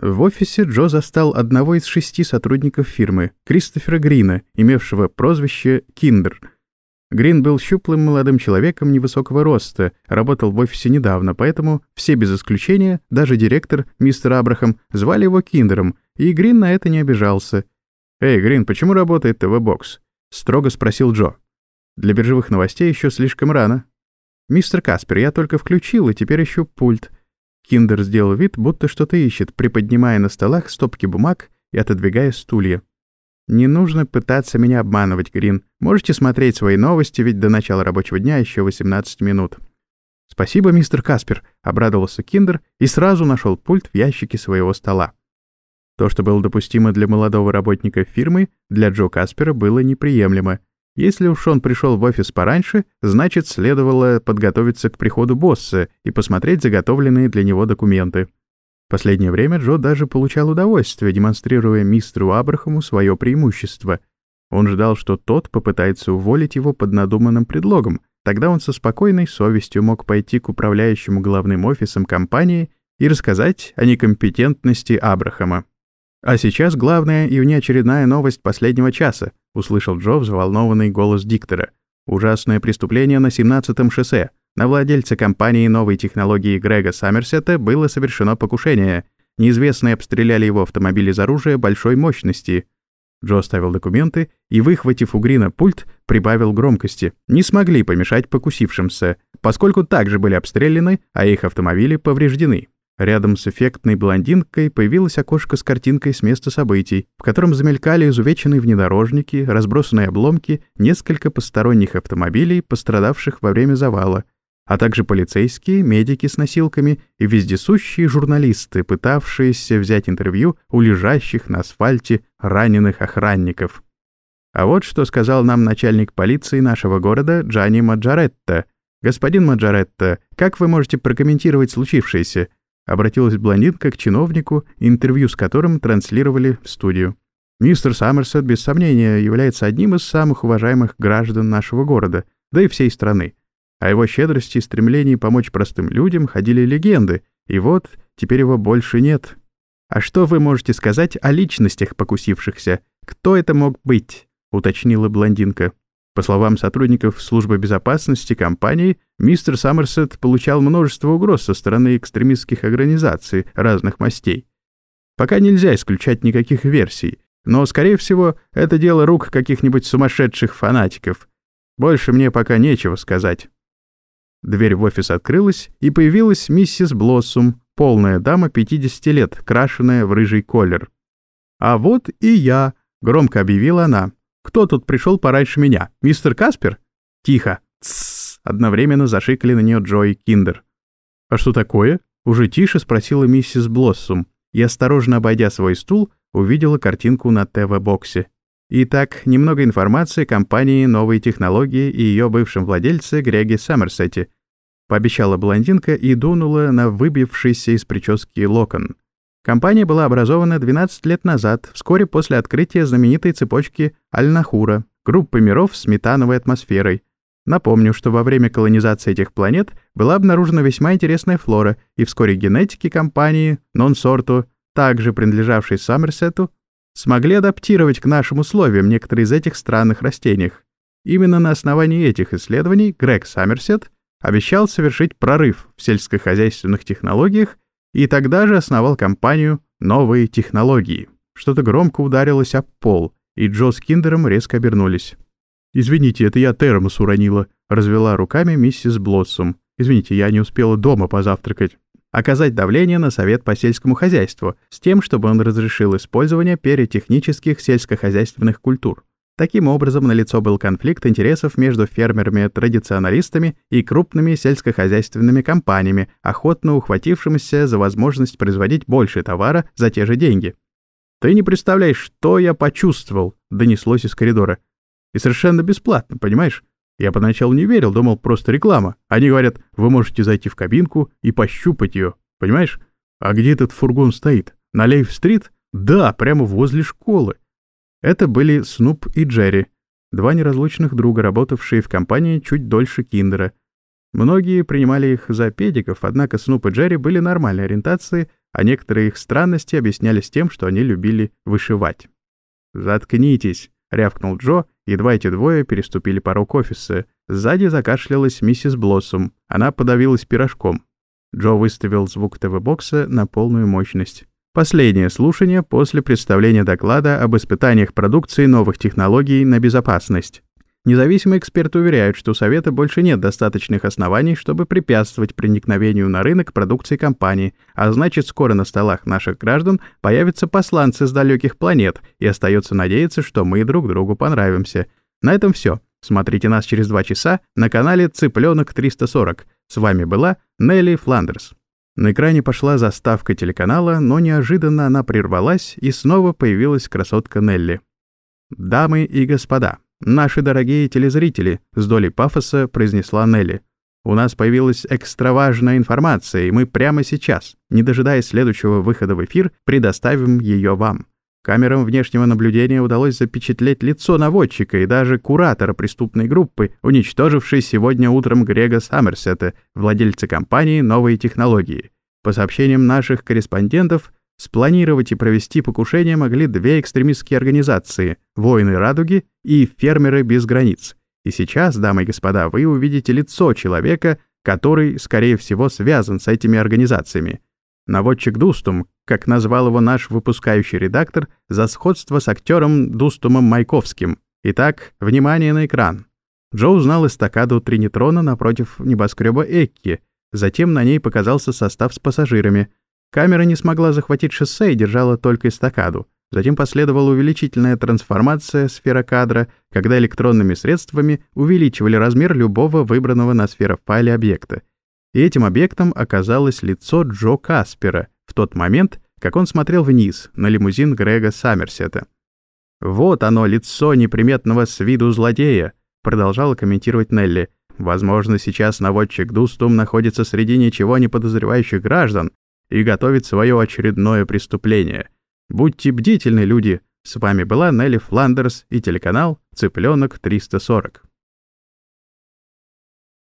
В офисе Джо застал одного из шести сотрудников фирмы, Кристофера Грина, имевшего прозвище «Киндер». Грин был щуплым молодым человеком невысокого роста, работал в офисе недавно, поэтому все без исключения, даже директор, мистер Абрахам, звали его Киндером, и Грин на это не обижался. «Эй, Грин, почему работает ТВ-бокс?» — строго спросил Джо. «Для биржевых новостей еще слишком рано». «Мистер Каспер, я только включил и теперь ищу пульт». Киндер сделал вид, будто что-то ищет, приподнимая на столах стопки бумаг и отодвигая стулья. «Не нужно пытаться меня обманывать, Грин. Можете смотреть свои новости, ведь до начала рабочего дня еще 18 минут». «Спасибо, мистер Каспер», — обрадовался Киндер и сразу нашел пульт в ящике своего стола. То, что было допустимо для молодого работника фирмы, для Джо Каспера было неприемлемо — если уж он пришел в офис пораньше, значит, следовало подготовиться к приходу босса и посмотреть заготовленные для него документы. В последнее время Джо даже получал удовольствие, демонстрируя мистеру Абрахаму свое преимущество. Он ждал, что тот попытается уволить его под надуманным предлогом. Тогда он со спокойной совестью мог пойти к управляющему главным офисом компании и рассказать о некомпетентности Абрахама. А сейчас главная и внеочередная новость последнего часа —— услышал Джо взволнованный голос диктора. «Ужасное преступление на 17-м шоссе. На владельца компании новой технологии Грега Саммерсета было совершено покушение. Неизвестные обстреляли его автомобиль из оружия большой мощности». Джо оставил документы и, выхватив у Грина пульт, прибавил громкости. Не смогли помешать покусившимся, поскольку также были обстреляны, а их автомобили повреждены. Рядом с эффектной блондинкой появилось окошко с картинкой с места событий, в котором замелькали изувеченные внедорожники, разбросанные обломки, несколько посторонних автомобилей, пострадавших во время завала, а также полицейские, медики с носилками и вездесущие журналисты, пытавшиеся взять интервью у лежащих на асфальте раненых охранников. А вот что сказал нам начальник полиции нашего города Джани Маджаретта. «Господин Маджаретта, как вы можете прокомментировать случившееся?» Обратилась блондинка к чиновнику, интервью с которым транслировали в студию. Мистер Саммерсет, без сомнения, является одним из самых уважаемых граждан нашего города, да и всей страны. О его щедрости и стремлении помочь простым людям ходили легенды, и вот теперь его больше нет. «А что вы можете сказать о личностях покусившихся? Кто это мог быть?» — уточнила блондинка. По словам сотрудников службы безопасности компании, мистер Саммерсет получал множество угроз со стороны экстремистских организаций разных мастей. Пока нельзя исключать никаких версий, но, скорее всего, это дело рук каких-нибудь сумасшедших фанатиков. Больше мне пока нечего сказать. Дверь в офис открылась, и появилась миссис Блоссум, полная дама 50 лет, крашенная в рыжий колер. «А вот и я», — громко объявила она. Кто тут пришел пораньше меня? Мистер Каспер? Тихо. Тссс. Одновременно зашикали на нее Джо и Киндер. А что такое? Уже тише спросила миссис Блоссум и, осторожно обойдя свой стул, увидела картинку на ТВ-боксе. Итак, немного информации о компании «Новые технологии» и ее бывшем владельце Греге Саммерсете. Пообещала блондинка и дунула на выбившийся из прически локон. Компания была образована 12 лет назад, вскоре после открытия знаменитой цепочки Аль-Нахура, группы миров с метановой атмосферой. Напомню, что во время колонизации этих планет была обнаружена весьма интересная флора, и вскоре генетики компании Нонсорту, также принадлежавшей Саммерсету, смогли адаптировать к нашим условиям некоторые из этих странных растений. Именно на основании этих исследований Грег Саммерсет обещал совершить прорыв в сельскохозяйственных технологиях и тогда же основал компанию «Новые технологии». Что-то громко ударилось об пол, и Джо с Киндером резко обернулись. «Извините, это я термос уронила», — развела руками миссис Блоссом. «Извините, я не успела дома позавтракать». Оказать давление на Совет по сельскому хозяйству с тем, чтобы он разрешил использование перетехнических сельскохозяйственных культур. Таким образом, налицо был конфликт интересов между фермерами-традиционалистами и крупными сельскохозяйственными компаниями, охотно ухватившимися за возможность производить больше товара за те же деньги. «Ты не представляешь, что я почувствовал», — донеслось из коридора. «И совершенно бесплатно, понимаешь? Я поначалу не верил, думал, просто реклама. Они говорят, вы можете зайти в кабинку и пощупать ее, понимаешь? А где этот фургон стоит? На Лейв-стрит? Да, прямо возле школы. Это были Снуп и Джерри, два неразлучных друга, работавшие в компании чуть дольше Киндера. Многие принимали их за педиков, однако Снуп и Джерри были нормальной ориентации, а некоторые их странности объяснялись тем, что они любили вышивать. «Заткнитесь!» — рявкнул Джо, едва эти двое переступили порог офиса. Сзади закашлялась миссис Блоссом, она подавилась пирожком. Джо выставил звук ТВ-бокса на полную мощность. Последнее слушание после представления доклада об испытаниях продукции новых технологий на безопасность. Независимые эксперты уверяют, что у Совета больше нет достаточных оснований, чтобы препятствовать проникновению на рынок продукции компании, а значит, скоро на столах наших граждан появятся посланцы с далеких планет, и остается надеяться, что мы друг другу понравимся. На этом все. Смотрите нас через два часа на канале «Цыпленок 340». С вами была Нелли Фландерс. На экране пошла заставка телеканала, но неожиданно она прервалась, и снова появилась красотка Нелли. «Дамы и господа, наши дорогие телезрители», — с долей пафоса произнесла Нелли. «У нас появилась экстраважная информация, и мы прямо сейчас, не дожидаясь следующего выхода в эфир, предоставим ее вам. Камерам внешнего наблюдения удалось запечатлеть лицо наводчика и даже куратора преступной группы, уничтожившей сегодня утром Грега Саммерсета, владельца компании «Новые технологии». По сообщениям наших корреспондентов, спланировать и провести покушение могли две экстремистские организации «Воины Радуги» и «Фермеры без границ». И сейчас, дамы и господа, вы увидите лицо человека, который, скорее всего, связан с этими организациями. Наводчик Дустум, как назвал его наш выпускающий редактор, за сходство с актером Дустумом Майковским. Итак, внимание на экран. Джо узнал эстакаду Тринитрона напротив небоскреба Экки, затем на ней показался состав с пассажирами. Камера не смогла захватить шоссе и держала только эстакаду. Затем последовала увеличительная трансформация сферокадра, когда электронными средствами увеличивали размер любого выбранного на сферофайле объекта. И этим объектом оказалось лицо Джо Каспера — в тот момент, как он смотрел вниз на лимузин Грега Саммерсета. «Вот оно, лицо неприметного с виду злодея», — продолжала комментировать Нелли. «Возможно, сейчас наводчик Дустум находится среди ничего не подозревающих граждан и готовит свое очередное преступление. Будьте бдительны, люди. С вами была Нелли Фландерс и телеканал «Цыпленок 340».